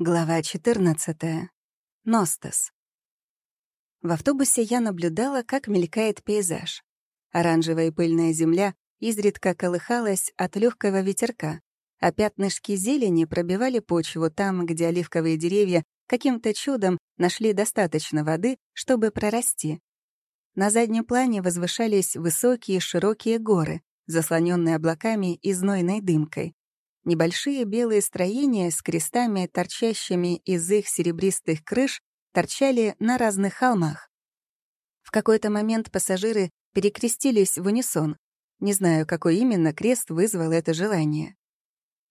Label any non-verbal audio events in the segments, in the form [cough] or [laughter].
Глава 14. Ностас. В автобусе я наблюдала, как мелькает пейзаж. Оранжевая пыльная земля изредка колыхалась от легкого ветерка, а пятнышки зелени пробивали почву там, где оливковые деревья каким-то чудом нашли достаточно воды, чтобы прорасти. На заднем плане возвышались высокие широкие горы, заслоненные облаками и знойной дымкой. Небольшие белые строения с крестами, торчащими из их серебристых крыш, торчали на разных холмах. В какой-то момент пассажиры перекрестились в унисон. Не знаю, какой именно крест вызвал это желание.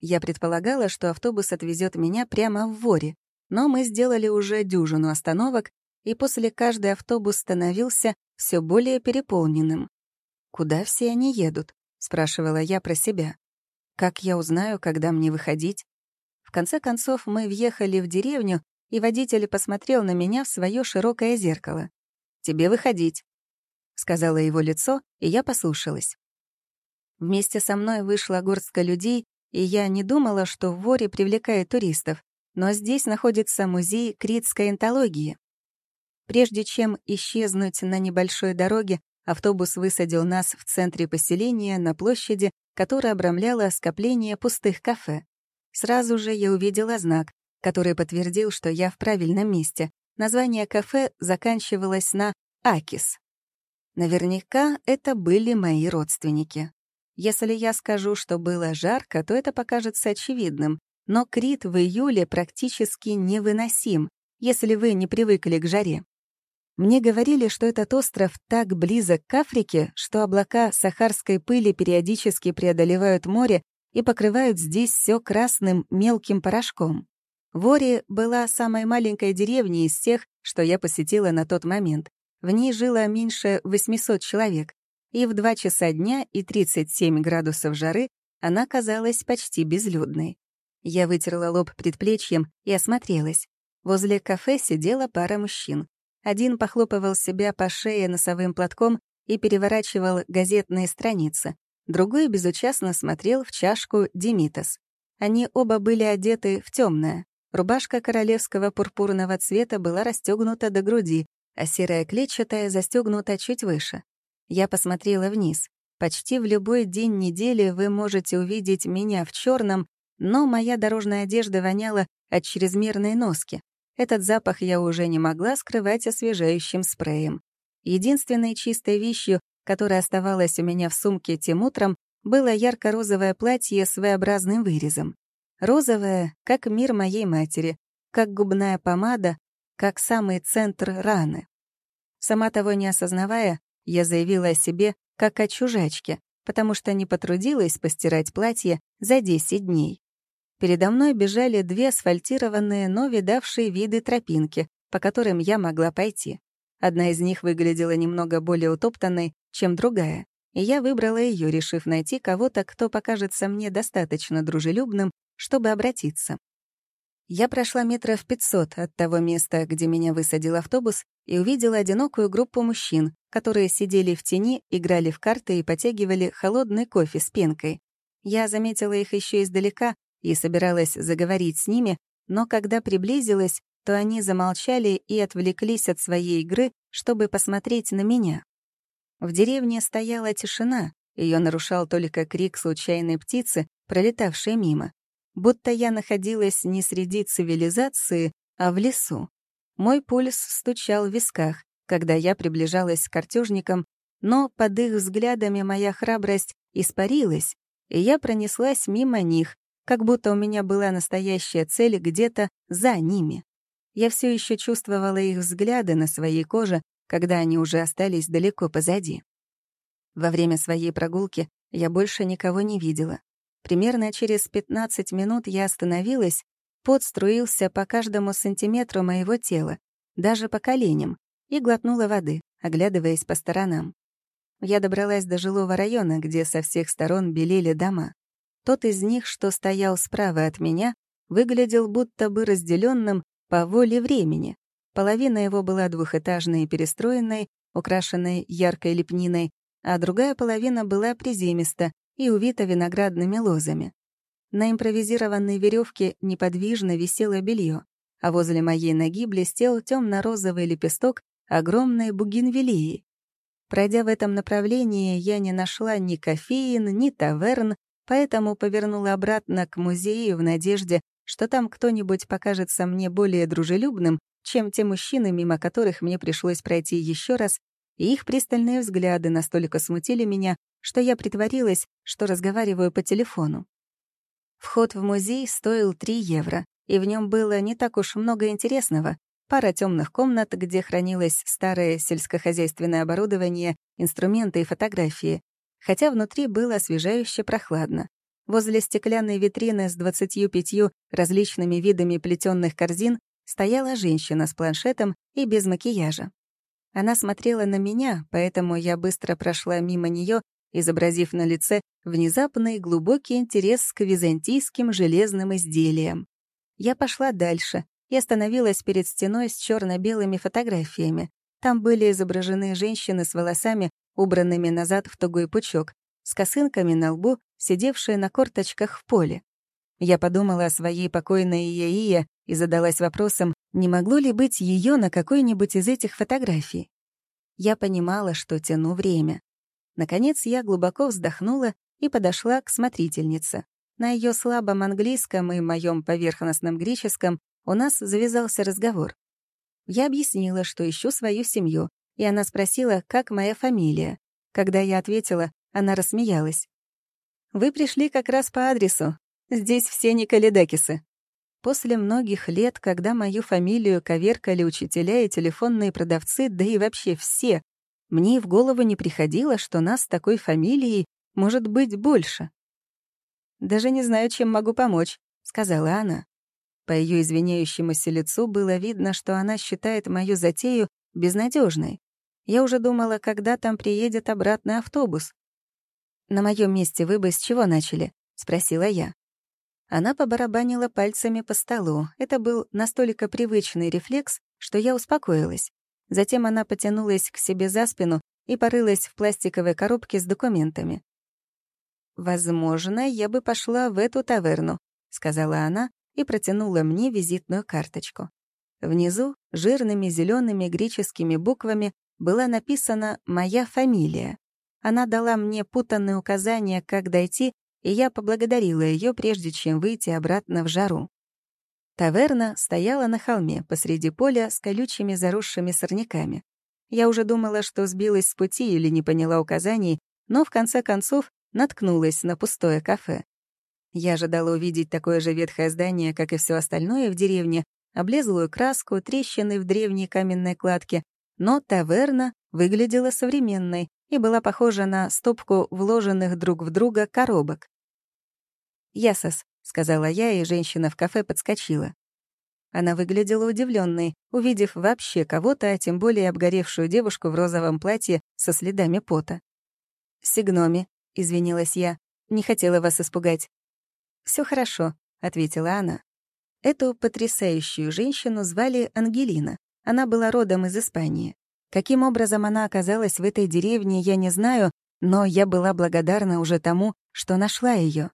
Я предполагала, что автобус отвезет меня прямо в Воре, но мы сделали уже дюжину остановок, и после каждый автобус становился все более переполненным. «Куда все они едут?» — спрашивала я про себя. Как я узнаю, когда мне выходить? В конце концов, мы въехали в деревню, и водитель посмотрел на меня в свое широкое зеркало. «Тебе выходить», — сказала его лицо, и я послушалась. Вместе со мной вышла горстка людей, и я не думала, что в Воре привлекает туристов, но здесь находится музей критской энтологии. Прежде чем исчезнуть на небольшой дороге, автобус высадил нас в центре поселения на площади, которое обрамляло скопление пустых кафе. Сразу же я увидела знак, который подтвердил, что я в правильном месте. Название кафе заканчивалось на «Акис». Наверняка это были мои родственники. Если я скажу, что было жарко, то это покажется очевидным, но Крит в июле практически невыносим, если вы не привыкли к жаре. Мне говорили, что этот остров так близок к Африке, что облака сахарской пыли периодически преодолевают море и покрывают здесь все красным мелким порошком. Вори была самой маленькой деревней из тех, что я посетила на тот момент. В ней жило меньше 800 человек, и в 2 часа дня и 37 градусов жары она казалась почти безлюдной. Я вытерла лоб предплечьем и осмотрелась. Возле кафе сидела пара мужчин. Один похлопывал себя по шее носовым платком и переворачивал газетные страницы. Другой безучастно смотрел в чашку Демитас. Они оба были одеты в темное. Рубашка королевского пурпурного цвета была расстегнута до груди, а серая клетчатая застегнута чуть выше. Я посмотрела вниз. Почти в любой день недели вы можете увидеть меня в черном, но моя дорожная одежда воняла от чрезмерной носки. Этот запах я уже не могла скрывать освежающим спреем. Единственной чистой вещью, которая оставалась у меня в сумке тем утром, было ярко-розовое платье с V-образным вырезом. Розовое, как мир моей матери, как губная помада, как самый центр раны. Сама того не осознавая, я заявила о себе как о чужачке, потому что не потрудилась постирать платье за 10 дней. Передо мной бежали две асфальтированные, но видавшие виды тропинки, по которым я могла пойти. Одна из них выглядела немного более утоптанной, чем другая, и я выбрала ее, решив найти кого-то, кто покажется мне достаточно дружелюбным, чтобы обратиться. Я прошла метров пятьсот от того места, где меня высадил автобус, и увидела одинокую группу мужчин, которые сидели в тени, играли в карты и потягивали холодный кофе с пенкой. Я заметила их еще издалека, и собиралась заговорить с ними, но когда приблизилась, то они замолчали и отвлеклись от своей игры, чтобы посмотреть на меня. В деревне стояла тишина, ее нарушал только крик случайной птицы, пролетавшей мимо. Будто я находилась не среди цивилизации, а в лесу. Мой пульс стучал в висках, когда я приближалась к картежникам, но под их взглядами моя храбрость испарилась, и я пронеслась мимо них, как будто у меня была настоящая цель где-то за ними. Я все еще чувствовала их взгляды на своей коже, когда они уже остались далеко позади. Во время своей прогулки я больше никого не видела. Примерно через 15 минут я остановилась, пот струился по каждому сантиметру моего тела, даже по коленям, и глотнула воды, оглядываясь по сторонам. Я добралась до жилого района, где со всех сторон белели дома. Тот из них, что стоял справа от меня, выглядел будто бы разделенным по воле времени. Половина его была двухэтажной и перестроенной, украшенной яркой лепниной, а другая половина была приземиста и увита виноградными лозами. На импровизированной веревке неподвижно висело белье, а возле моей ноги блестел темно розовый лепесток огромной бугенвилии. Пройдя в этом направлении, я не нашла ни кофеин, ни таверн, поэтому повернула обратно к музею в надежде, что там кто-нибудь покажется мне более дружелюбным, чем те мужчины, мимо которых мне пришлось пройти еще раз, и их пристальные взгляды настолько смутили меня, что я притворилась, что разговариваю по телефону. Вход в музей стоил 3 евро, и в нем было не так уж много интересного. Пара темных комнат, где хранилось старое сельскохозяйственное оборудование, инструменты и фотографии, хотя внутри было освежающе прохладно. Возле стеклянной витрины с 25 различными видами плетённых корзин стояла женщина с планшетом и без макияжа. Она смотрела на меня, поэтому я быстро прошла мимо неё, изобразив на лице внезапный глубокий интерес к византийским железным изделиям. Я пошла дальше и остановилась перед стеной с чёрно белыми фотографиями. Там были изображены женщины с волосами, убранными назад в тугой пучок, с косынками на лбу, сидевшие на корточках в поле. Я подумала о своей покойной Иеие и задалась вопросом, не могло ли быть ее на какой-нибудь из этих фотографий. Я понимала, что тяну время. Наконец я глубоко вздохнула и подошла к смотрительнице. На ее слабом английском и моем поверхностном греческом у нас завязался разговор. Я объяснила, что ищу свою семью, и она спросила, как моя фамилия. Когда я ответила, она рассмеялась. «Вы пришли как раз по адресу. Здесь все Николедакисы». После многих лет, когда мою фамилию коверкали учителя и телефонные продавцы, да и вообще все, мне в голову не приходило, что нас с такой фамилией может быть больше. «Даже не знаю, чем могу помочь», — сказала она. По ее извиняющемуся лицу было видно, что она считает мою затею безнадежной. Я уже думала, когда там приедет обратный автобус. «На моем месте вы бы с чего начали?» — спросила я. Она побарабанила пальцами по столу. Это был настолько привычный рефлекс, что я успокоилась. Затем она потянулась к себе за спину и порылась в пластиковой коробке с документами. «Возможно, я бы пошла в эту таверну», — сказала она и протянула мне визитную карточку. Внизу жирными зелеными греческими буквами была написана «Моя фамилия». Она дала мне путанные указания, как дойти, и я поблагодарила ее, прежде чем выйти обратно в жару. Таверна стояла на холме посреди поля с колючими заросшими сорняками. Я уже думала, что сбилась с пути или не поняла указаний, но в конце концов наткнулась на пустое кафе. Я ожидала увидеть такое же ветхое здание, как и все остальное в деревне, облезлую краску, трещины в древней каменной кладке, но таверна выглядела современной, и была похожа на стопку вложенных друг в друга коробок. «Ясос», — сказала я, и женщина в кафе подскочила. Она выглядела удивленной, увидев вообще кого-то, а тем более обгоревшую девушку в розовом платье со следами пота. «Сигноми», — извинилась я, — «не хотела вас испугать». Все хорошо», — ответила она. Эту потрясающую женщину звали Ангелина. Она была родом из Испании. Каким образом она оказалась в этой деревне, я не знаю, но я была благодарна уже тому, что нашла ее.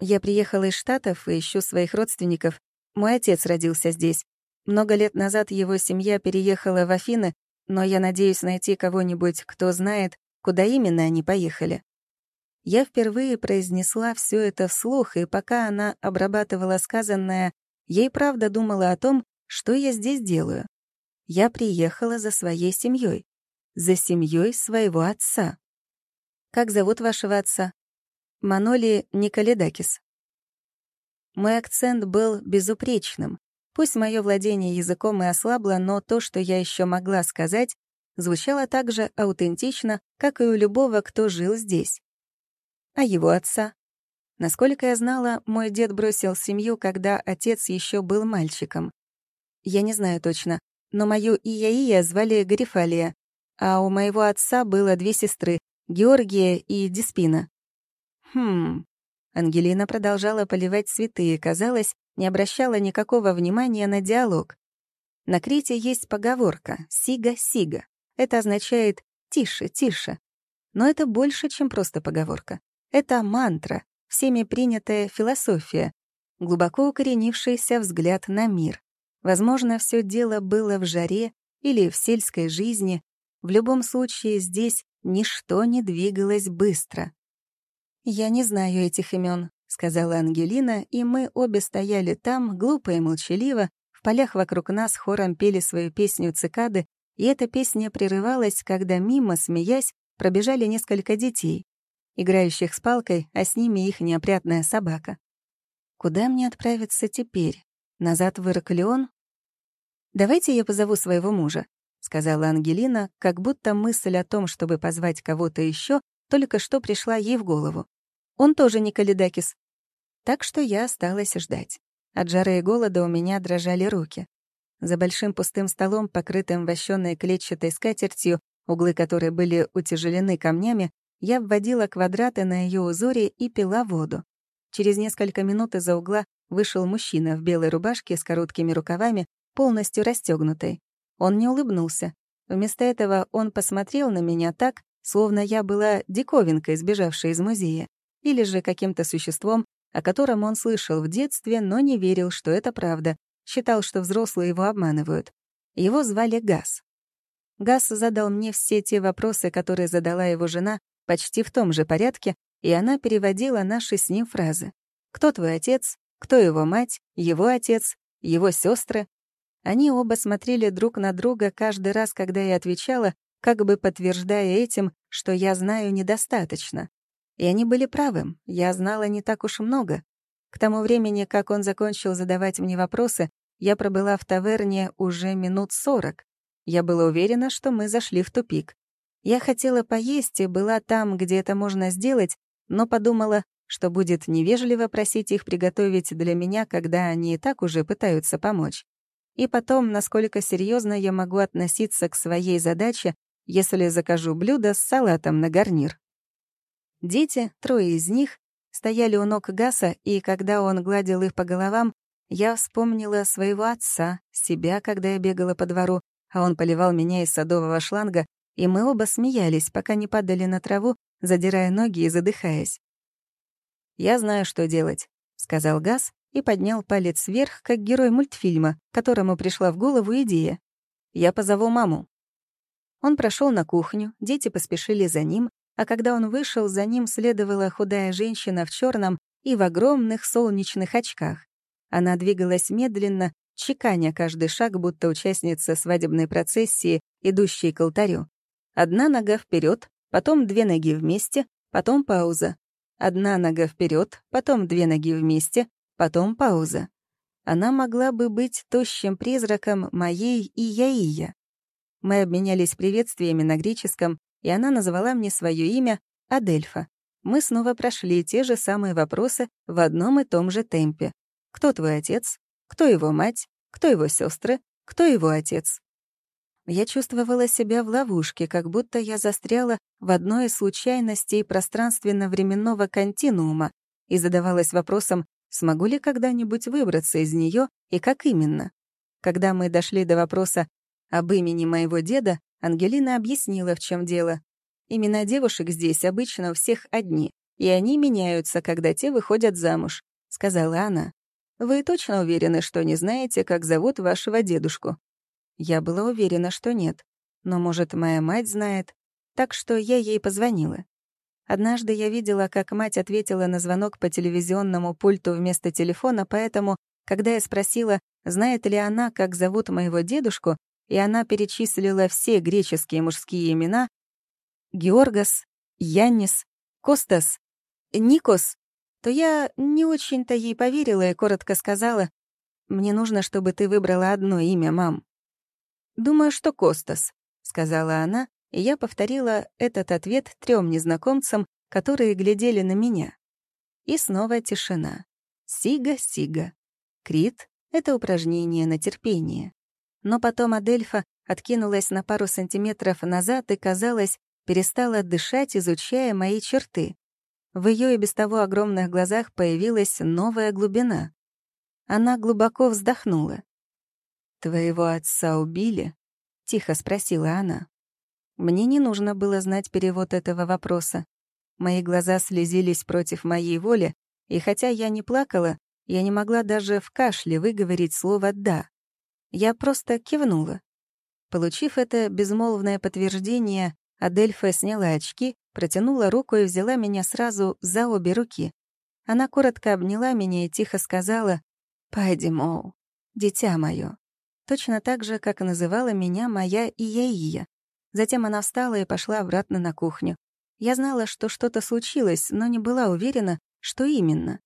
Я приехала из Штатов и ищу своих родственников. Мой отец родился здесь. Много лет назад его семья переехала в Афины, но я надеюсь найти кого-нибудь, кто знает, куда именно они поехали. Я впервые произнесла все это вслух, и пока она обрабатывала сказанное, и правда думала о том, что я здесь делаю я приехала за своей семьей, за семьей своего отца. Как зовут вашего отца? Маноли Николедакис. Мой акцент был безупречным. Пусть мое владение языком и ослабло, но то, что я еще могла сказать, звучало так же аутентично, как и у любого, кто жил здесь. А его отца? Насколько я знала, мой дед бросил семью, когда отец еще был мальчиком. Я не знаю точно, но мою Ия-Ия звали Гарифалия, а у моего отца было две сестры — Георгия и Диспина. Хм. Ангелина продолжала поливать цветы и, казалось, не обращала никакого внимания на диалог. На Крите есть поговорка «сига-сига». Это означает «тише, тише». Но это больше, чем просто поговорка. Это мантра, всеми принятая философия, глубоко укоренившийся взгляд на мир. Возможно, все дело было в жаре или в сельской жизни. В любом случае, здесь ничто не двигалось быстро. «Я не знаю этих имен, сказала Ангелина, и мы обе стояли там, глупо и молчаливо, в полях вокруг нас хором пели свою песню цикады, и эта песня прерывалась, когда мимо, смеясь, пробежали несколько детей, играющих с палкой, а с ними их неопрятная собака. Куда мне отправиться теперь? Назад в Ираклион? «Давайте я позову своего мужа», — сказала Ангелина, как будто мысль о том, чтобы позвать кого-то еще, только что пришла ей в голову. Он тоже не Калидакис. Так что я осталась ждать. От жары и голода у меня дрожали руки. За большим пустым столом, покрытым вощёной клетчатой скатертью, углы которой были утяжелены камнями, я вводила квадраты на ее узоре и пила воду. Через несколько минут из-за угла вышел мужчина в белой рубашке с короткими рукавами, полностью расстегнутой. Он не улыбнулся. Вместо этого он посмотрел на меня так, словно я была диковинкой, сбежавшей из музея, или же каким-то существом, о котором он слышал в детстве, но не верил, что это правда, считал, что взрослые его обманывают. Его звали Газ. Газ задал мне все те вопросы, которые задала его жена, почти в том же порядке, и она переводила наши с ним фразы. «Кто твой отец? Кто его мать? Его отец? Его сестры? Они оба смотрели друг на друга каждый раз, когда я отвечала, как бы подтверждая этим, что я знаю недостаточно. И они были правы, я знала не так уж много. К тому времени, как он закончил задавать мне вопросы, я пробыла в таверне уже минут сорок. Я была уверена, что мы зашли в тупик. Я хотела поесть и была там, где это можно сделать, но подумала, что будет невежливо просить их приготовить для меня, когда они и так уже пытаются помочь. И потом, насколько серьезно я могу относиться к своей задаче, если закажу блюдо с салатом на гарнир. Дети, трое из них, стояли у ног Гаса, и когда он гладил их по головам, я вспомнила своего отца, себя, когда я бегала по двору, а он поливал меня из садового шланга, и мы оба смеялись, пока не падали на траву, задирая ноги и задыхаясь. «Я знаю, что делать», — сказал Газ и поднял палец вверх, как герой мультфильма, которому пришла в голову идея. «Я позову маму». Он прошел на кухню, дети поспешили за ним, а когда он вышел, за ним следовала худая женщина в черном и в огромных солнечных очках. Она двигалась медленно, чеканя каждый шаг, будто участница свадебной процессии, идущей к алтарю. Одна нога вперед, потом две ноги вместе, потом пауза. Одна нога вперед, потом две ноги вместе, потом пауза. Она могла бы быть тощим призраком моей и Яия. Мы обменялись приветствиями на греческом, и она назвала мне свое имя Адельфа. Мы снова прошли те же самые вопросы в одном и том же темпе. Кто твой отец? Кто его мать? Кто его сестры? Кто его отец? Я чувствовала себя в ловушке, как будто я застряла в одной из случайностей пространственно-временного континуума и задавалась вопросом, смогу ли когда-нибудь выбраться из нее и как именно. Когда мы дошли до вопроса об имени моего деда, Ангелина объяснила, в чем дело. Имена девушек здесь обычно у всех одни, и они меняются, когда те выходят замуж, — сказала она. «Вы точно уверены, что не знаете, как зовут вашего дедушку?» Я была уверена, что нет. Но, может, моя мать знает. Так что я ей позвонила. Однажды я видела, как мать ответила на звонок по телевизионному пульту вместо телефона, поэтому, когда я спросила, знает ли она, как зовут моего дедушку, и она перечислила все греческие мужские имена — Георгас, Яннис, Костас, Никос, то я не очень-то ей поверила и коротко сказала, «Мне нужно, чтобы ты выбрала одно имя, мам». «Думаю, что Костас», — сказала она, и я повторила этот ответ трем незнакомцам, которые глядели на меня. И снова тишина. Сига-сига. Крит — это упражнение на терпение. Но потом Адельфа откинулась на пару сантиметров назад и, казалось, перестала дышать, изучая мои черты. В ее и без того огромных глазах появилась новая глубина. Она глубоко вздохнула. «Твоего отца убили?» — тихо спросила она. Мне не нужно было знать перевод этого вопроса. Мои глаза слезились против моей воли, и хотя я не плакала, я не могла даже в кашле выговорить слово «да». Я просто кивнула. Получив это безмолвное подтверждение, Адельфа сняла очки, протянула руку и взяла меня сразу за обе руки. Она коротко обняла меня и тихо сказала «Пойди, Моу, дитя мое». Точно так же, как называла меня моя Ияия. Затем она встала и пошла обратно на кухню. Я знала, что что-то случилось, но не была уверена, что именно.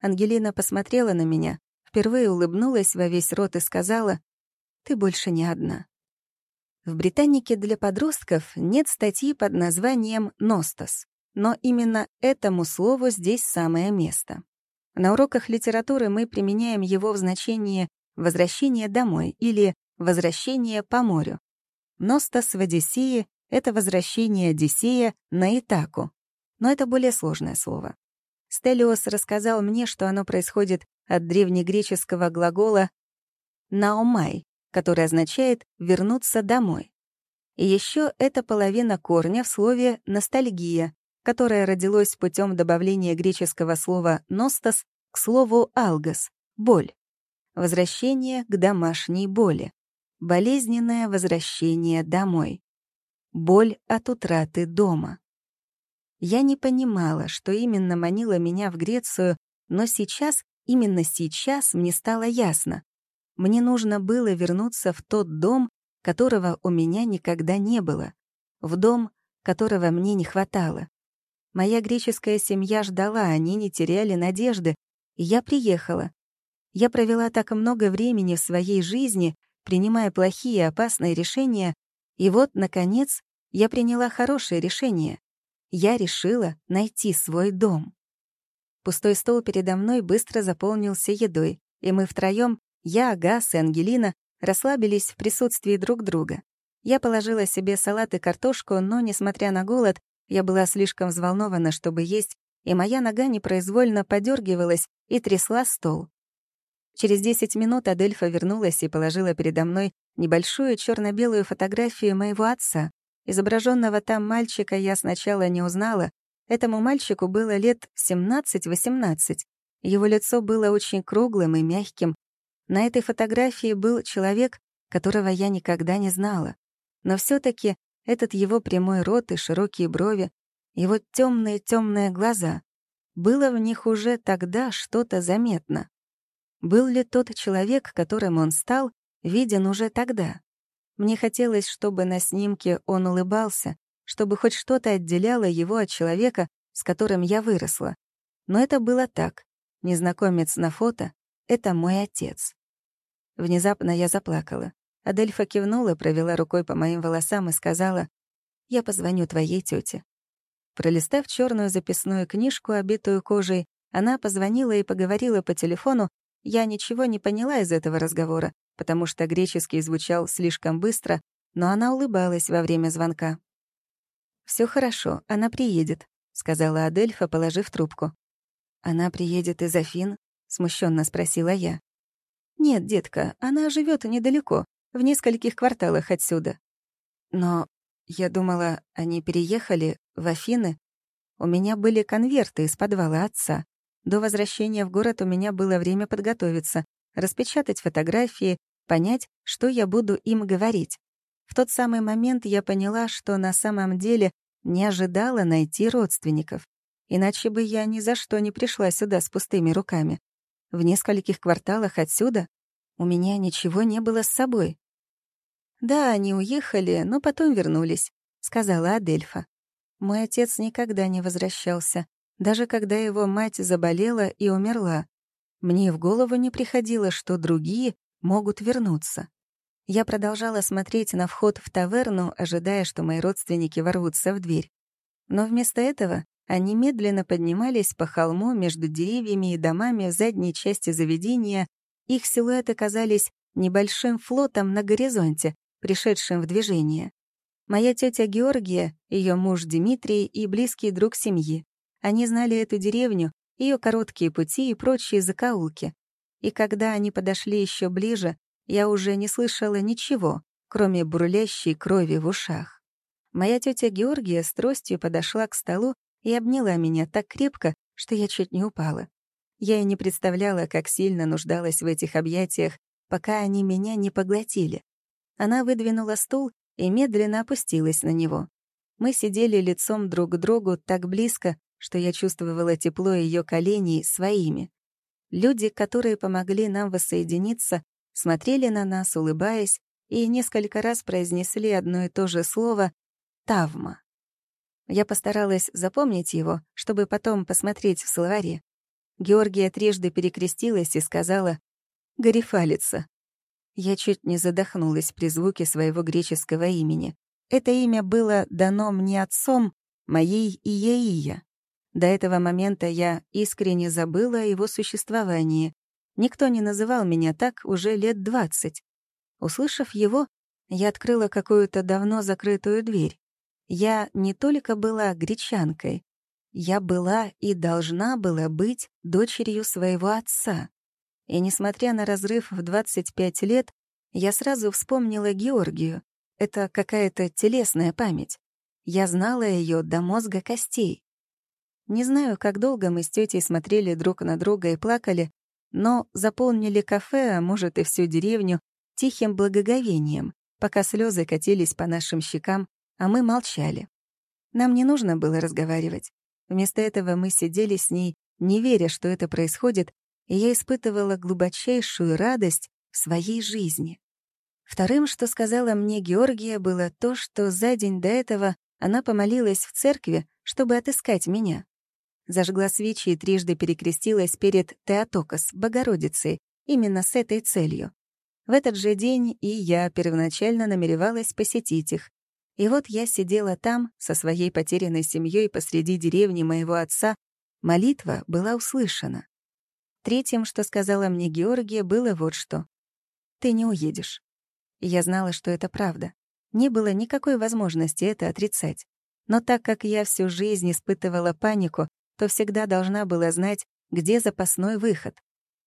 Ангелина посмотрела на меня, впервые улыбнулась во весь рот и сказала, «Ты больше не одна». В «Британике для подростков» нет статьи под названием «Ностос», но именно этому слову здесь самое место. На уроках литературы мы применяем его в значении «возвращение домой» или «возвращение по морю». «Ностос» в Одиссее — это возвращение Одиссея на Итаку, но это более сложное слово. Стелиос рассказал мне, что оно происходит от древнегреческого глагола «наомай», который означает «вернуться домой». И еще это половина корня в слове «ностальгия», которое родилось путем добавления греческого слова «ностос» к слову «алгос» — «боль». Возвращение к домашней боли. Болезненное возвращение домой. Боль от утраты дома. Я не понимала, что именно манило меня в Грецию, но сейчас, именно сейчас мне стало ясно. Мне нужно было вернуться в тот дом, которого у меня никогда не было, в дом, которого мне не хватало. Моя греческая семья ждала, они не теряли надежды, и я приехала. Я провела так много времени в своей жизни, принимая плохие и опасные решения, и вот, наконец, я приняла хорошее решение. Я решила найти свой дом. Пустой стол передо мной быстро заполнился едой, и мы втроем я, Гас и Ангелина расслабились в присутствии друг друга. Я положила себе салат и картошку, но, несмотря на голод, я была слишком взволнована, чтобы есть, и моя нога непроизвольно подергивалась и трясла стол. Через 10 минут Адельфа вернулась и положила передо мной небольшую черно белую фотографию моего отца. Изображенного там мальчика я сначала не узнала. Этому мальчику было лет 17-18. Его лицо было очень круглым и мягким, на этой фотографии был человек, которого я никогда не знала. Но все таки этот его прямой рот и широкие брови, его темные темные глаза, было в них уже тогда что-то заметно. Был ли тот человек, которым он стал, виден уже тогда? Мне хотелось, чтобы на снимке он улыбался, чтобы хоть что-то отделяло его от человека, с которым я выросла. Но это было так. Незнакомец на фото — это мой отец. Внезапно я заплакала. Адельфа кивнула, провела рукой по моим волосам и сказала, «Я позвоню твоей тете. Пролистав черную записную книжку, обитую кожей, она позвонила и поговорила по телефону. Я ничего не поняла из этого разговора, потому что греческий звучал слишком быстро, но она улыбалась во время звонка. Все хорошо, она приедет», — сказала Адельфа, положив трубку. «Она приедет из Афин?» — смущенно спросила я. «Нет, детка, она живет недалеко, в нескольких кварталах отсюда». «Но я думала, они переехали в Афины. У меня были конверты из подвала отца. До возвращения в город у меня было время подготовиться, распечатать фотографии, понять, что я буду им говорить. В тот самый момент я поняла, что на самом деле не ожидала найти родственников. Иначе бы я ни за что не пришла сюда с пустыми руками. В нескольких кварталах отсюда у меня ничего не было с собой. «Да, они уехали, но потом вернулись», — сказала Адельфа. Мой отец никогда не возвращался, даже когда его мать заболела и умерла. Мне в голову не приходило, что другие могут вернуться. Я продолжала смотреть на вход в таверну, ожидая, что мои родственники ворвутся в дверь. Но вместо этого они медленно поднимались по холму между деревьями и домами в задней части заведения. Их силуэты казались небольшим флотом на горизонте, пришедшим в движение. Моя тетя Георгия, ее муж Дмитрий и близкий друг семьи. Они знали эту деревню, ее короткие пути и прочие закоулки. И когда они подошли еще ближе, я уже не слышала ничего, кроме бурлящей крови в ушах. Моя тетя Георгия с тростью подошла к столу и обняла меня так крепко, что я чуть не упала. Я и не представляла, как сильно нуждалась в этих объятиях, пока они меня не поглотили. Она выдвинула стул и медленно опустилась на него. Мы сидели лицом друг к другу так близко, что я чувствовала тепло ее коленей своими. Люди, которые помогли нам воссоединиться, смотрели на нас, улыбаясь, и несколько раз произнесли одно и то же слово «Тавма». Я постаралась запомнить его, чтобы потом посмотреть в словаре. Георгия трижды перекрестилась и сказала «Гарифалица». Я чуть не задохнулась при звуке своего греческого имени. Это имя было дано мне отцом, моей Иеия. До этого момента я искренне забыла о его существовании. Никто не называл меня так уже лет двадцать. Услышав его, я открыла какую-то давно закрытую дверь. Я не только была гречанкой, я была и должна была быть дочерью своего отца. И несмотря на разрыв в 25 лет, я сразу вспомнила Георгию. Это какая-то телесная память. Я знала ее до мозга костей. Не знаю, как долго мы с тетей смотрели друг на друга и плакали, но заполнили кафе, а может и всю деревню, тихим благоговением, пока слезы катились по нашим щекам, а мы молчали. Нам не нужно было разговаривать. Вместо этого мы сидели с ней, не веря, что это происходит, и я испытывала глубочайшую радость в своей жизни. Вторым, что сказала мне Георгия, было то, что за день до этого она помолилась в церкви, чтобы отыскать меня. Зажгла свечи и трижды перекрестилась перед Теотокос, Богородицей, именно с этой целью. В этот же день и я первоначально намеревалась посетить их, и вот я сидела там со своей потерянной семьей посреди деревни моего отца. Молитва была услышана. Третьим, что сказала мне Георгия, было вот что. «Ты не уедешь». Я знала, что это правда. Не было никакой возможности это отрицать. Но так как я всю жизнь испытывала панику, то всегда должна была знать, где запасной выход.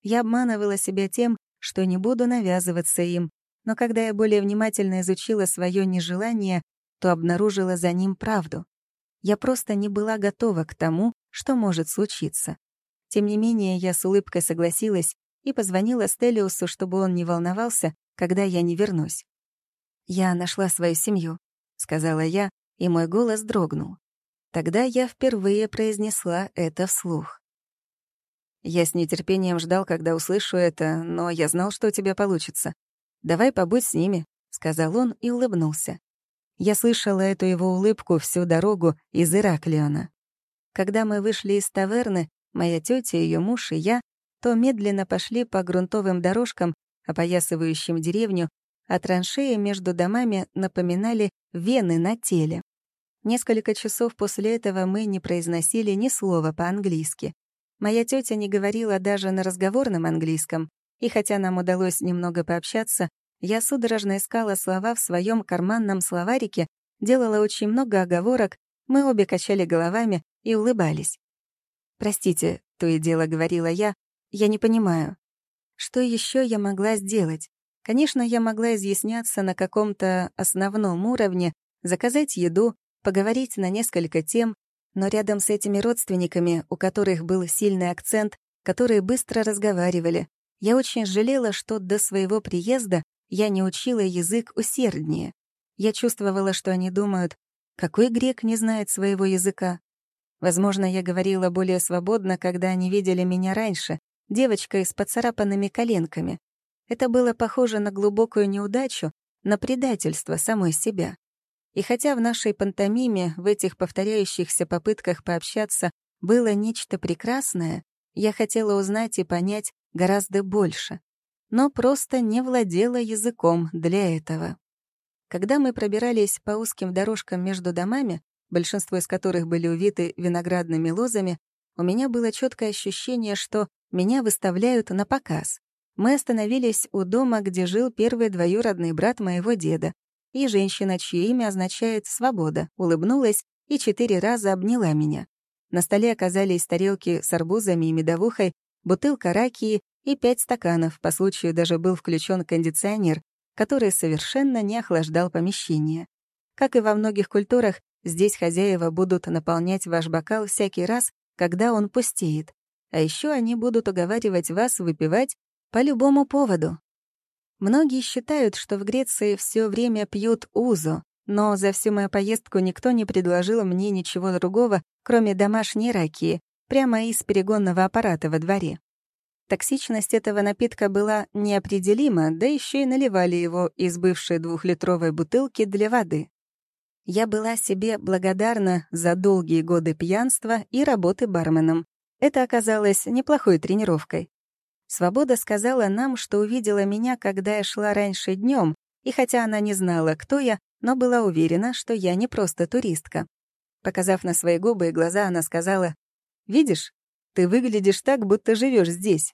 Я обманывала себя тем, что не буду навязываться им, но когда я более внимательно изучила свое нежелание, то обнаружила за ним правду. Я просто не была готова к тому, что может случиться. Тем не менее, я с улыбкой согласилась и позвонила Стелиусу, чтобы он не волновался, когда я не вернусь. «Я нашла свою семью», — сказала я, и мой голос дрогнул. Тогда я впервые произнесла это вслух. Я с нетерпением ждал, когда услышу это, но я знал, что у тебя получится. Давай побудь с ними, — сказал он и улыбнулся. Я слышала эту его улыбку всю дорогу из Ираклиона. Когда мы вышли из таверны, моя тетя, ее муж и я, то медленно пошли по грунтовым дорожкам, опоясывающим деревню, а траншеи между домами напоминали вены на теле. Несколько часов после этого мы не произносили ни слова по-английски. Моя тетя не говорила даже на разговорном английском, и хотя нам удалось немного пообщаться, я судорожно искала слова в своем карманном словарике, делала очень много оговорок, мы обе качали головами и улыбались. «Простите», — то и дело говорила я, — «я не понимаю». Что еще я могла сделать? Конечно, я могла изъясняться на каком-то основном уровне, заказать еду, поговорить на несколько тем, но рядом с этими родственниками, у которых был сильный акцент, которые быстро разговаривали, я очень жалела, что до своего приезда я не учила язык усерднее. Я чувствовала, что они думают, какой грек не знает своего языка. Возможно, я говорила более свободно, когда они видели меня раньше, девочкой с поцарапанными коленками. Это было похоже на глубокую неудачу, на предательство самой себя. И хотя в нашей пантомиме, в этих повторяющихся попытках пообщаться, было нечто прекрасное, я хотела узнать и понять гораздо больше но просто не владела языком для этого. Когда мы пробирались по узким дорожкам между домами, большинство из которых были увиты виноградными лозами, у меня было четкое ощущение, что меня выставляют на показ. Мы остановились у дома, где жил первый двоюродный брат моего деда, и женщина, чье имя означает «свобода», улыбнулась и четыре раза обняла меня. На столе оказались тарелки с арбузами и медовухой, бутылка ракии и пять стаканов, по случаю даже был включен кондиционер, который совершенно не охлаждал помещение. Как и во многих культурах, Здесь хозяева будут наполнять ваш бокал всякий раз, когда он пустеет. А еще они будут уговаривать вас выпивать по любому поводу. Многие считают, что в Греции все время пьют узо, но за всю мою поездку никто не предложил мне ничего другого, кроме домашней ракии, прямо из перегонного аппарата во дворе. Токсичность этого напитка была неопределима, да еще и наливали его из бывшей двухлитровой бутылки для воды. Я была себе благодарна за долгие годы пьянства и работы барменом. Это оказалось неплохой тренировкой. Свобода сказала нам, что увидела меня, когда я шла раньше днем, и хотя она не знала, кто я, но была уверена, что я не просто туристка. Показав на свои губы и глаза, она сказала, «Видишь, ты выглядишь так, будто живешь здесь».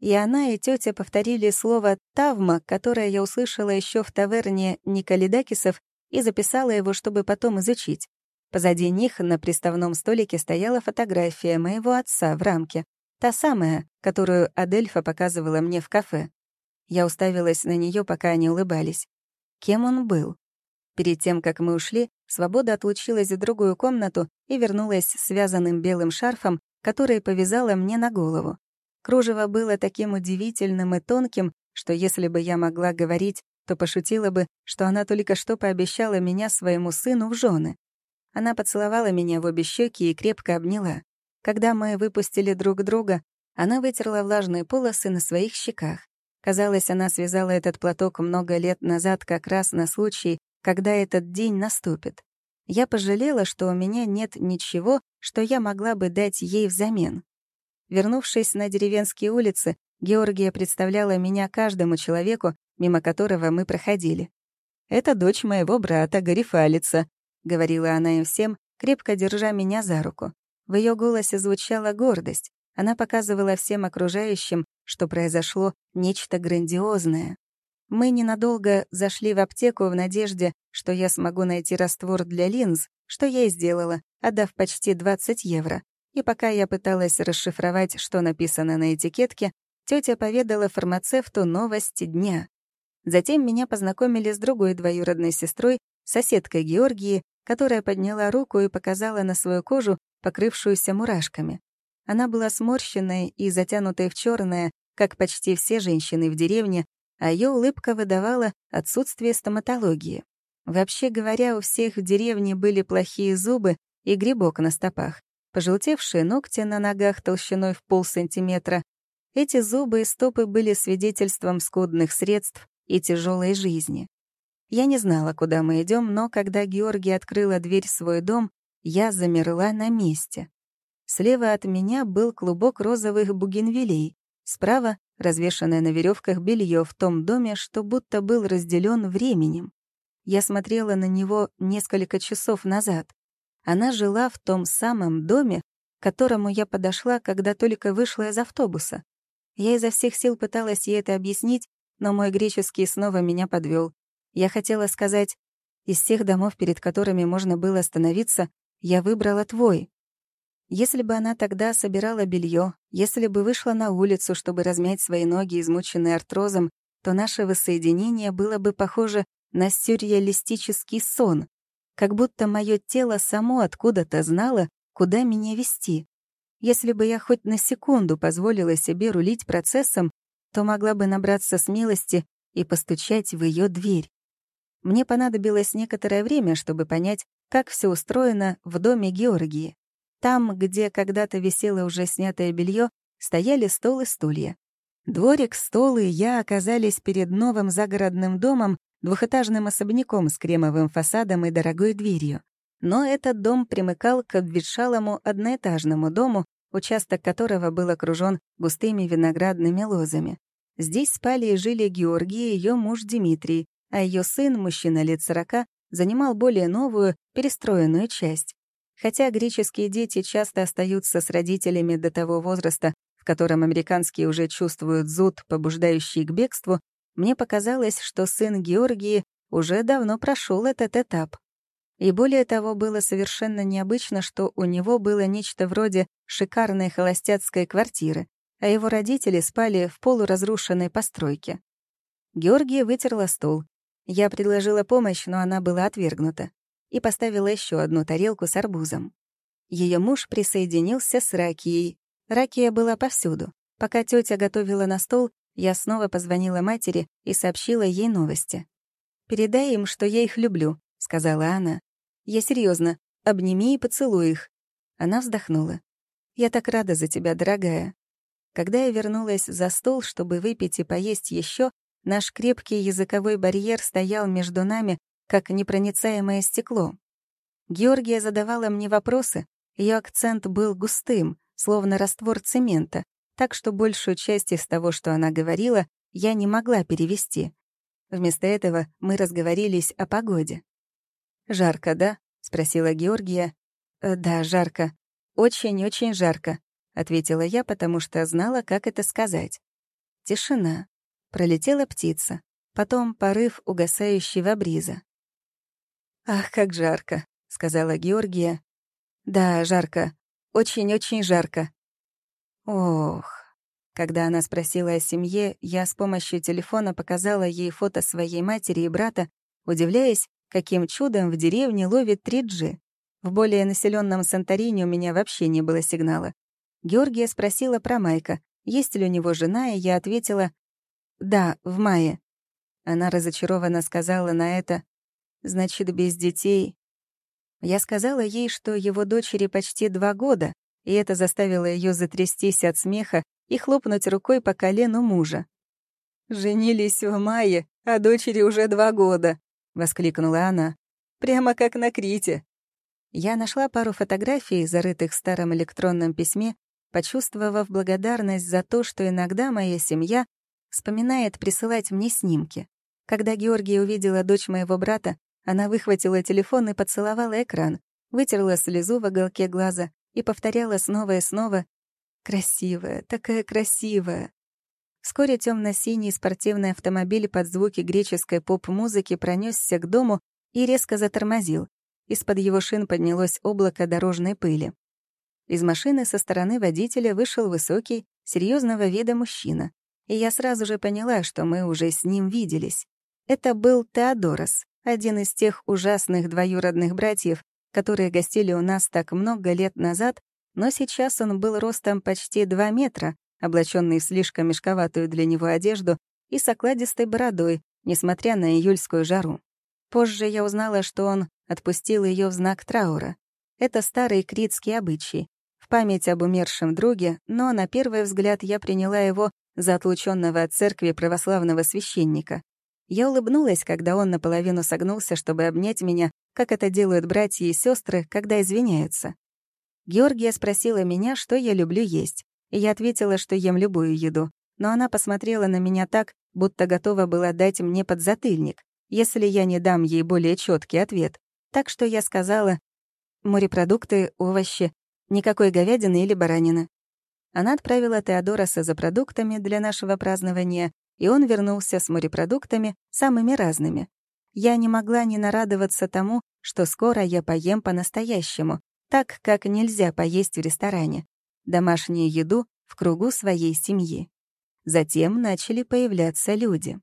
И она и тетя повторили слово «тавма», которое я услышала еще в таверне Николидакисов и записала его, чтобы потом изучить. Позади них на приставном столике стояла фотография моего отца в рамке. Та самая, которую Адельфа показывала мне в кафе. Я уставилась на нее, пока они улыбались. Кем он был? Перед тем, как мы ушли, Свобода отлучилась в другую комнату и вернулась связанным белым шарфом, который повязала мне на голову. Кружево было таким удивительным и тонким, что если бы я могла говорить, то пошутила бы, что она только что пообещала меня своему сыну в жены. Она поцеловала меня в обе щеки и крепко обняла. Когда мы выпустили друг друга, она вытерла влажные полосы на своих щеках. Казалось, она связала этот платок много лет назад как раз на случай, когда этот день наступит. Я пожалела, что у меня нет ничего, что я могла бы дать ей взамен. Вернувшись на деревенские улицы, Георгия представляла меня каждому человеку, мимо которого мы проходили. «Это дочь моего брата, Гарифалица», — говорила она им всем, крепко держа меня за руку. В ее голосе звучала гордость. Она показывала всем окружающим, что произошло нечто грандиозное. Мы ненадолго зашли в аптеку в надежде, что я смогу найти раствор для линз, что я и сделала, отдав почти 20 евро. И пока я пыталась расшифровать, что написано на этикетке, тетя поведала фармацевту новости дня. Затем меня познакомили с другой двоюродной сестрой, соседкой Георгии, которая подняла руку и показала на свою кожу, покрывшуюся мурашками. Она была сморщенной и затянутой в черное, как почти все женщины в деревне, а ее улыбка выдавала отсутствие стоматологии. Вообще говоря, у всех в деревне были плохие зубы и грибок на стопах, пожелтевшие ногти на ногах толщиной в полсантиметра. Эти зубы и стопы были свидетельством скудных средств и тяжелой жизни. Я не знала, куда мы идем, но когда Георгий открыла дверь в свой дом, я замерла на месте. Слева от меня был клубок розовых бугенвилей, справа — развешанное на веревках белье в том доме, что будто был разделен временем. Я смотрела на него несколько часов назад. Она жила в том самом доме, к которому я подошла, когда только вышла из автобуса. Я изо всех сил пыталась ей это объяснить, но мой греческий снова меня подвел. Я хотела сказать, из всех домов, перед которыми можно было остановиться, я выбрала твой. Если бы она тогда собирала белье, если бы вышла на улицу, чтобы размять свои ноги, измученные артрозом, то наше воссоединение было бы похоже на сюрреалистический сон, как будто мое тело само откуда-то знало, куда меня вести. Если бы я хоть на секунду позволила себе рулить процессом, то могла бы набраться смелости и постучать в ее дверь. Мне понадобилось некоторое время, чтобы понять, как все устроено в доме Георгии. Там, где когда-то висело уже снятое белье, стояли стол и стулья. Дворик, стол и я оказались перед новым загородным домом, двухэтажным особняком с кремовым фасадом и дорогой дверью. Но этот дом примыкал к обветшалому одноэтажному дому, участок которого был окружен густыми виноградными лозами. Здесь спали и жили Георгий и ее муж Дмитрий, а ее сын, мужчина лет сорока, занимал более новую, перестроенную часть. Хотя греческие дети часто остаются с родителями до того возраста, в котором американские уже чувствуют зуд, побуждающий к бегству, мне показалось, что сын Георгии уже давно прошел этот этап. И более того, было совершенно необычно, что у него было нечто вроде шикарной холостяцкой квартиры, а его родители спали в полуразрушенной постройке. Георгия вытерла стол. Я предложила помощь, но она была отвергнута. и поставила еще одну тарелку с арбузом. Ее муж присоединился с ракией. Ракия была повсюду. Пока тетя готовила на стол, я снова позвонила матери и сообщила ей новости. «Передай им, что я их люблю», — сказала она. «Я серьезно, обними и поцелуй их». Она вздохнула. «Я так рада за тебя, дорогая». Когда я вернулась за стол, чтобы выпить и поесть еще, наш крепкий языковой барьер стоял между нами, как непроницаемое стекло. Георгия задавала мне вопросы, ее акцент был густым, словно раствор цемента, так что большую часть из того, что она говорила, я не могла перевести. Вместо этого мы разговорились о погоде. «Жарко, да?» — спросила Георгия. «Э, «Да, жарко. Очень-очень жарко», — ответила я, потому что знала, как это сказать. Тишина. Пролетела птица. Потом порыв угасающего бриза. «Ах, как жарко», — сказала Георгия. «Да, жарко. Очень-очень жарко». Ох. Когда она спросила о семье, я с помощью телефона показала ей фото своей матери и брата, удивляясь, каким чудом в деревне ловит 3G. В более населенном Санторине у меня вообще не было сигнала. Георгия спросила про Майка, есть ли у него жена, и я ответила «Да, в мае». Она разочарованно сказала на это «Значит, без детей». Я сказала ей, что его дочери почти два года, и это заставило ее затрястись от смеха и хлопнуть рукой по колену мужа. «Женились в мае, а дочери уже два года», — воскликнула она. «Прямо как на Крите». Я нашла пару фотографий, зарытых в старом электронном письме, почувствовав благодарность за то, что иногда моя семья вспоминает присылать мне снимки. Когда Георгия увидела дочь моего брата, она выхватила телефон и поцеловала экран, вытерла слезу в уголке глаза и повторяла снова и снова «Красивая, такая красивая». Вскоре темно синий спортивный автомобиль под звуки греческой поп-музыки пронесся к дому и резко затормозил. Из-под его шин поднялось облако дорожной пыли. Из машины со стороны водителя вышел высокий, серьезного вида мужчина. И я сразу же поняла, что мы уже с ним виделись. Это был Теодорос, один из тех ужасных двоюродных братьев, которые гостили у нас так много лет назад, но сейчас он был ростом почти 2 метра, облаченный в слишком мешковатую для него одежду и с окладистой бородой, несмотря на июльскую жару. Позже я узнала, что он отпустил ее в знак траура. Это старый критский обычай. В память об умершем друге, но на первый взгляд я приняла его за отлученного от церкви православного священника. Я улыбнулась, когда он наполовину согнулся, чтобы обнять меня, как это делают братья и сестры, когда извиняются. Георгия спросила меня, что я люблю есть, и я ответила, что ем любую еду, но она посмотрела на меня так, будто готова была дать мне подзатыльник, если я не дам ей более четкий ответ. Так что я сказала «морепродукты, овощи, никакой говядины или баранины». Она отправила Теодороса за продуктами для нашего празднования, и он вернулся с морепродуктами, самыми разными. Я не могла не нарадоваться тому, что скоро я поем по-настоящему, так, как нельзя поесть в ресторане. Домашнюю еду в кругу своей семьи. Затем начали появляться люди.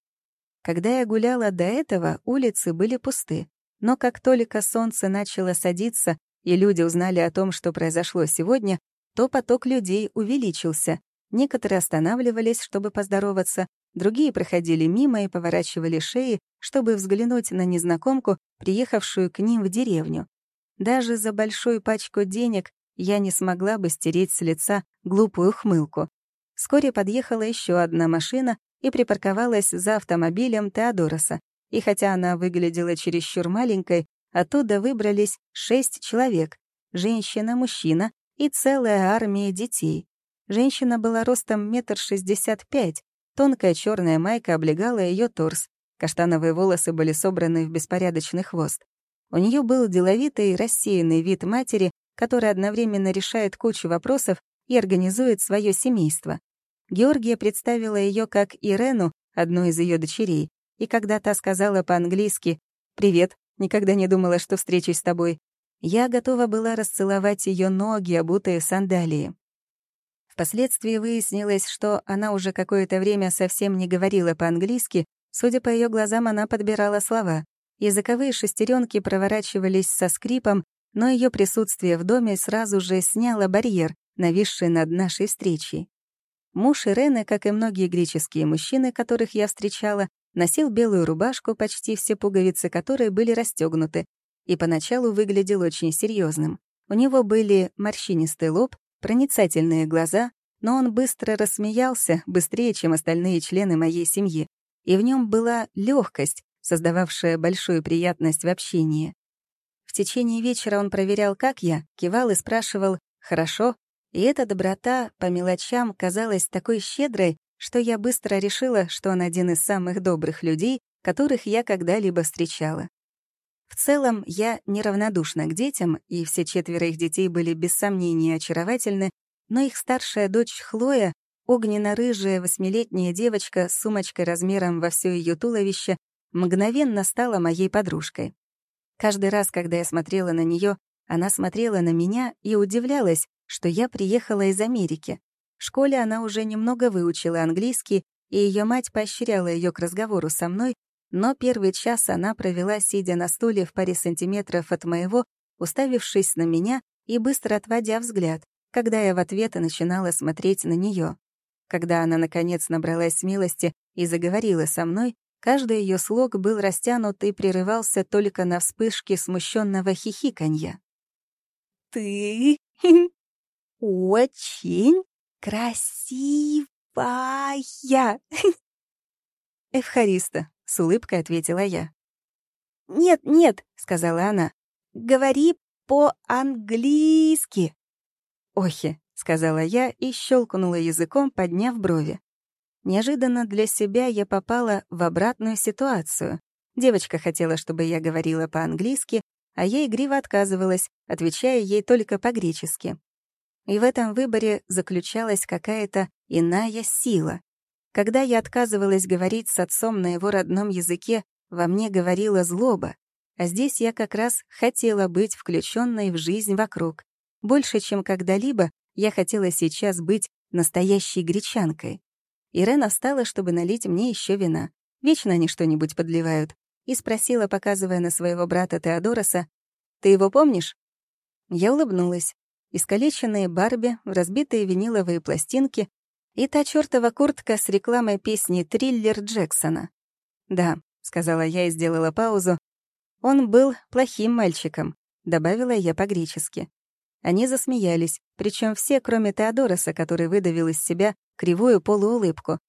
Когда я гуляла до этого, улицы были пусты. Но как только солнце начало садиться, и люди узнали о том, что произошло сегодня, то поток людей увеличился. Некоторые останавливались, чтобы поздороваться, Другие проходили мимо и поворачивали шеи, чтобы взглянуть на незнакомку, приехавшую к ним в деревню. Даже за большую пачку денег я не смогла бы стереть с лица глупую хмылку. Вскоре подъехала еще одна машина и припарковалась за автомобилем Теодороса. И хотя она выглядела чересчур маленькой, оттуда выбрались шесть человек — женщина, мужчина и целая армия детей. Женщина была ростом метр шестьдесят пять, Тонкая черная майка облегала ее торс. Каштановые волосы были собраны в беспорядочный хвост. У нее был деловитый, рассеянный вид матери, которая одновременно решает кучу вопросов и организует свое семейство. Георгия представила ее как Ирену, одну из ее дочерей, и когда та сказала по-английски «Привет, никогда не думала, что встречусь с тобой», я готова была расцеловать ее ноги, обутые сандалии. Впоследствии выяснилось, что она уже какое-то время совсем не говорила по-английски, судя по ее глазам, она подбирала слова. Языковые шестеренки проворачивались со скрипом, но ее присутствие в доме сразу же сняло барьер, нависший над нашей встречей. Муж Ирены, как и многие греческие мужчины, которых я встречала, носил белую рубашку, почти все пуговицы которой были расстегнуты, и поначалу выглядел очень серьезным. У него были морщинистый лоб, проницательные глаза, но он быстро рассмеялся, быстрее, чем остальные члены моей семьи, и в нем была легкость, создававшая большую приятность в общении. В течение вечера он проверял, как я, кивал и спрашивал «хорошо?», и эта доброта по мелочам казалась такой щедрой, что я быстро решила, что он один из самых добрых людей, которых я когда-либо встречала. В целом, я неравнодушна к детям, и все четверо их детей были без сомнения очаровательны, но их старшая дочь Хлоя, огненно-рыжая восьмилетняя девочка с сумочкой размером во все ее туловище, мгновенно стала моей подружкой. Каждый раз, когда я смотрела на нее, она смотрела на меня и удивлялась, что я приехала из Америки. В школе она уже немного выучила английский, и ее мать поощряла ее к разговору со мной, но первый час она провела, сидя на стуле в паре сантиметров от моего, уставившись на меня и быстро отводя взгляд, когда я в ответ начинала смотреть на нее. Когда она, наконец, набралась смелости и заговорила со мной, каждый ее слог был растянут и прерывался только на вспышке смущенного хихиканья. «Ты [laughs] очень красивая!» «Эвхариста», — с улыбкой ответила я. «Нет, нет», — сказала она, — «говори по-английски». «Охи», — сказала я и щелкнула языком, подняв брови. Неожиданно для себя я попала в обратную ситуацию. Девочка хотела, чтобы я говорила по-английски, а я игриво отказывалась, отвечая ей только по-гречески. И в этом выборе заключалась какая-то иная сила. Когда я отказывалась говорить с отцом на его родном языке, во мне говорила злоба, а здесь я как раз хотела быть включенной в жизнь вокруг. Больше, чем когда-либо, я хотела сейчас быть настоящей гречанкой. Ирена встала, чтобы налить мне еще вина. Вечно они что-нибудь подливают. И спросила, показывая на своего брата Теодороса, «Ты его помнишь?» Я улыбнулась. Искалеченные Барби, разбитые виниловые пластинки, и та чёртова куртка с рекламой песни «Триллер» Джексона. «Да», — сказала я и сделала паузу. «Он был плохим мальчиком», — добавила я по-гречески. Они засмеялись, причем все, кроме Теодороса, который выдавил из себя кривую полуулыбку.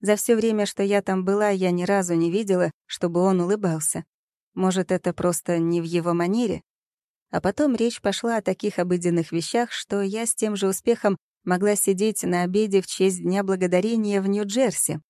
За все время, что я там была, я ни разу не видела, чтобы он улыбался. Может, это просто не в его манере? А потом речь пошла о таких обыденных вещах, что я с тем же успехом могла сидеть на обеде в честь Дня Благодарения в Нью-Джерси.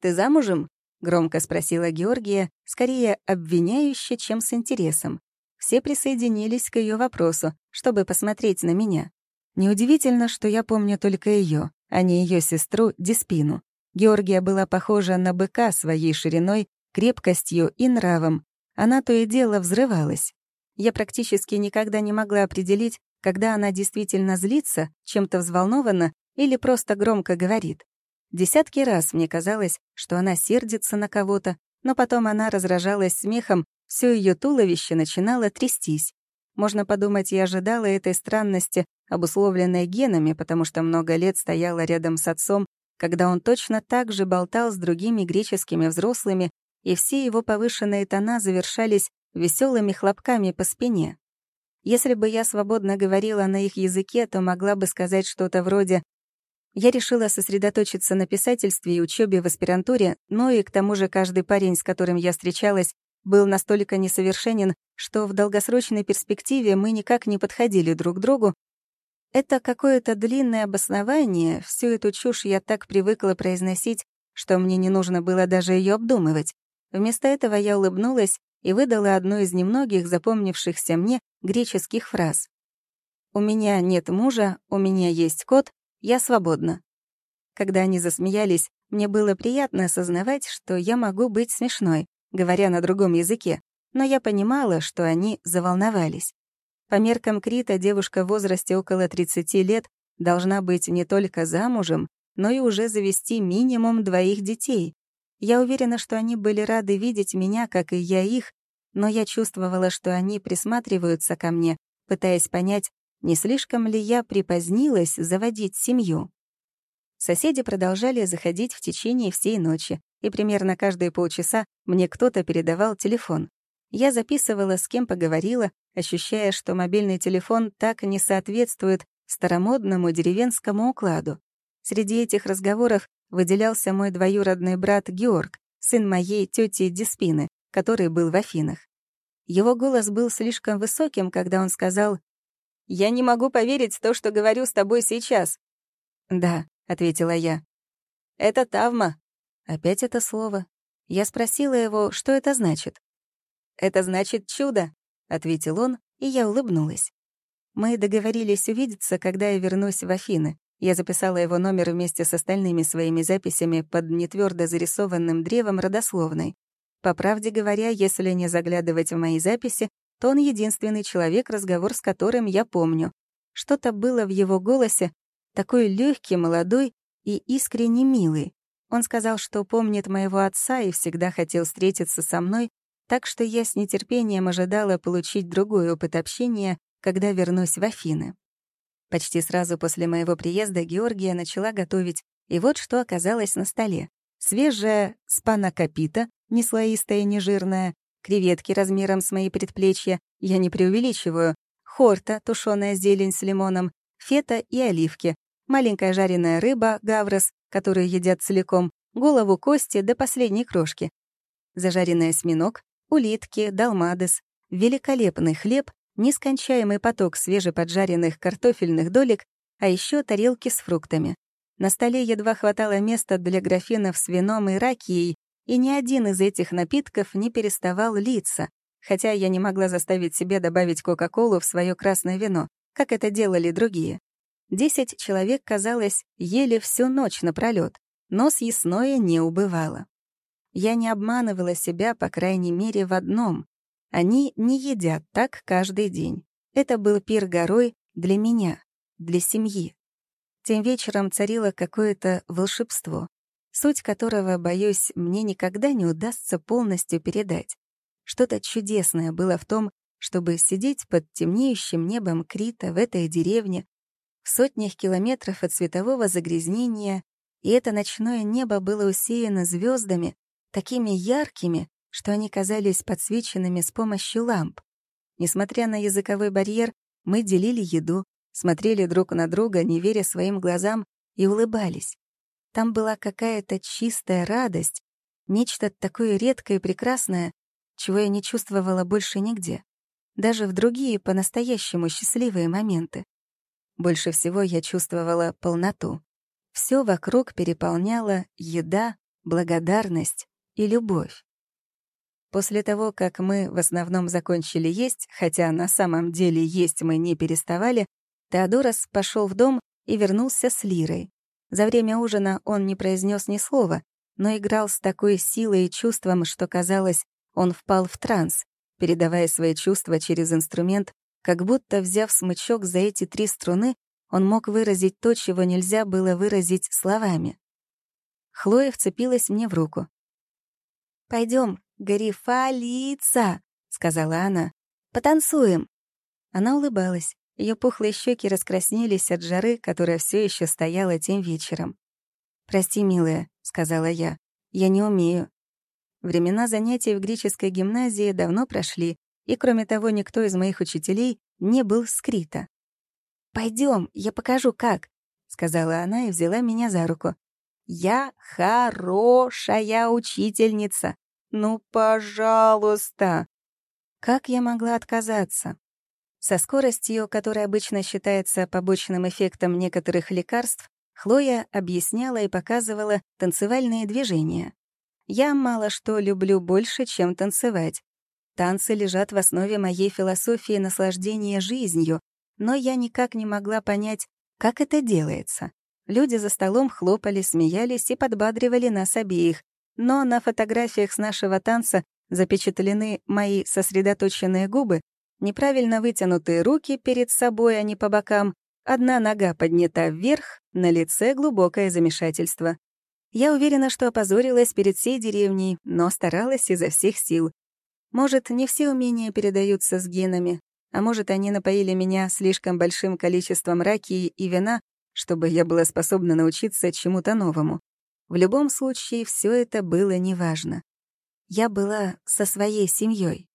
«Ты замужем?» — громко спросила Георгия, скорее обвиняюще, чем с интересом. Все присоединились к ее вопросу, чтобы посмотреть на меня. Неудивительно, что я помню только ее, а не ее сестру Диспину. Георгия была похожа на быка своей шириной, крепкостью и нравом. Она то и дело взрывалась. Я практически никогда не могла определить, когда она действительно злится, чем-то взволнована или просто громко говорит. Десятки раз мне казалось, что она сердится на кого-то, но потом она разражалась смехом, все ее туловище начинало трястись. Можно подумать, я ожидала этой странности, обусловленной генами, потому что много лет стояла рядом с отцом, когда он точно так же болтал с другими греческими взрослыми, и все его повышенные тона завершались веселыми хлопками по спине. Если бы я свободно говорила на их языке, то могла бы сказать что-то вроде «Я решила сосредоточиться на писательстве и учебе в аспирантуре, но и к тому же каждый парень, с которым я встречалась, был настолько несовершенен, что в долгосрочной перспективе мы никак не подходили друг к другу. Это какое-то длинное обоснование, всю эту чушь я так привыкла произносить, что мне не нужно было даже ее обдумывать. Вместо этого я улыбнулась и выдала одну из немногих запомнившихся мне греческих фраз. «У меня нет мужа, у меня есть кот, я свободна». Когда они засмеялись, мне было приятно осознавать, что я могу быть смешной, говоря на другом языке, но я понимала, что они заволновались. По меркам Крита девушка в возрасте около 30 лет должна быть не только замужем, но и уже завести минимум двоих детей. Я уверена, что они были рады видеть меня, как и я их, но я чувствовала, что они присматриваются ко мне, пытаясь понять, не слишком ли я припозднилась заводить семью. Соседи продолжали заходить в течение всей ночи, и примерно каждые полчаса мне кто-то передавал телефон. Я записывала, с кем поговорила, ощущая, что мобильный телефон так не соответствует старомодному деревенскому укладу. Среди этих разговоров выделялся мой двоюродный брат Георг, сын моей тети Диспины, который был в Афинах. Его голос был слишком высоким, когда он сказал «Я не могу поверить в то, что говорю с тобой сейчас». «Да», ответила я. «Это Тавма». Опять это слово. Я спросила его, что это значит. «Это значит чудо», — ответил он, и я улыбнулась. Мы договорились увидеться, когда я вернусь в Афины. Я записала его номер вместе с остальными своими записями под нетвёрдо зарисованным древом родословной. По правде говоря, если не заглядывать в мои записи, то он единственный человек, разговор с которым я помню. Что-то было в его голосе, такой легкий, молодой и искренне милый. Он сказал, что помнит моего отца и всегда хотел встретиться со мной, так что я с нетерпением ожидала получить другой опыт общения, когда вернусь в Афины. Почти сразу после моего приезда Георгия начала готовить, и вот что оказалось на столе. Свежая спанакопита, не слоистая, не жирная, креветки размером с мои предплечья, я не преувеличиваю, хорта, тушеная зелень с лимоном, фета и оливки, маленькая жареная рыба, гаврос, которую едят целиком, голову кости до последней крошки, зажаренный осьминог, улитки, далмадес, великолепный хлеб, нескончаемый поток свежеподжаренных картофельных долек, а еще тарелки с фруктами. На столе едва хватало места для графинов с вином и ракией, и ни один из этих напитков не переставал литься, хотя я не могла заставить себя добавить Кока-Колу в свое красное вино как это делали другие. Десять человек, казалось, ели всю ночь напролёт, но съестное не убывало. Я не обманывала себя, по крайней мере, в одном. Они не едят так каждый день. Это был пир горой для меня, для семьи. Тем вечером царило какое-то волшебство, суть которого, боюсь, мне никогда не удастся полностью передать. Что-то чудесное было в том, чтобы сидеть под темнеющим небом Крита в этой деревне, в сотнях километров от светового загрязнения, и это ночное небо было усеяно звездами, такими яркими, что они казались подсвеченными с помощью ламп. Несмотря на языковой барьер, мы делили еду, смотрели друг на друга, не веря своим глазам, и улыбались. Там была какая-то чистая радость, нечто такое редкое и прекрасное, чего я не чувствовала больше нигде даже в другие по-настоящему счастливые моменты. Больше всего я чувствовала полноту. Все вокруг переполняла еда, благодарность и любовь. После того, как мы в основном закончили есть, хотя на самом деле есть мы не переставали, Теодорос пошел в дом и вернулся с лирой. За время ужина он не произнес ни слова, но играл с такой силой и чувством, что казалось, он впал в транс, передавая свои чувства через инструмент, как будто, взяв смычок за эти три струны, он мог выразить то, чего нельзя было выразить словами. Хлоя вцепилась мне в руку. Пойдем, гарифалица!» — сказала она. «Потанцуем!» Она улыбалась. Ее пухлые щеки раскраснелись от жары, которая все еще стояла тем вечером. «Прости, милая», — сказала я. «Я не умею. Времена занятий в греческой гимназии давно прошли, и, кроме того, никто из моих учителей не был скрита. Пойдем, я покажу, как», — сказала она и взяла меня за руку. «Я хорошая учительница. Ну, пожалуйста!» Как я могла отказаться? Со скоростью, которая обычно считается побочным эффектом некоторых лекарств, Хлоя объясняла и показывала танцевальные движения. Я мало что люблю больше, чем танцевать. Танцы лежат в основе моей философии наслаждения жизнью, но я никак не могла понять, как это делается. Люди за столом хлопали, смеялись и подбадривали нас обеих, но на фотографиях с нашего танца запечатлены мои сосредоточенные губы, неправильно вытянутые руки перед собой, а не по бокам, одна нога поднята вверх, на лице глубокое замешательство. Я уверена, что опозорилась перед всей деревней, но старалась изо всех сил. Может, не все умения передаются с генами, а может, они напоили меня слишком большим количеством раки и вина, чтобы я была способна научиться чему-то новому. В любом случае, все это было неважно. Я была со своей семьей.